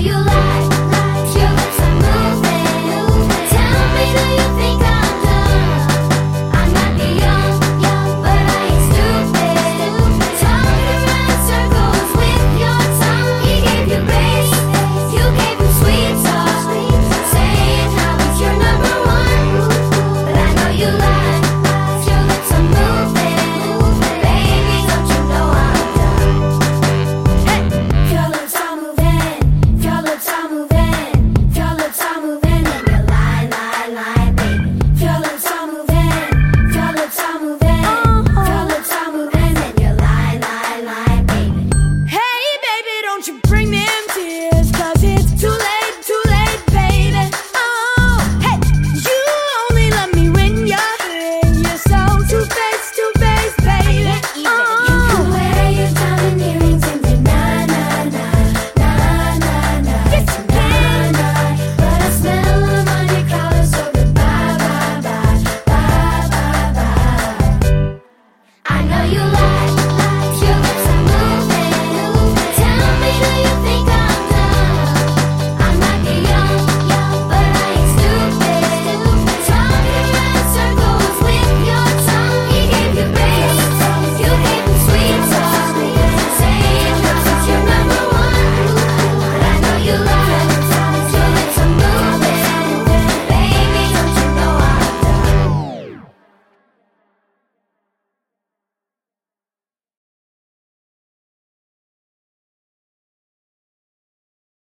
you lie.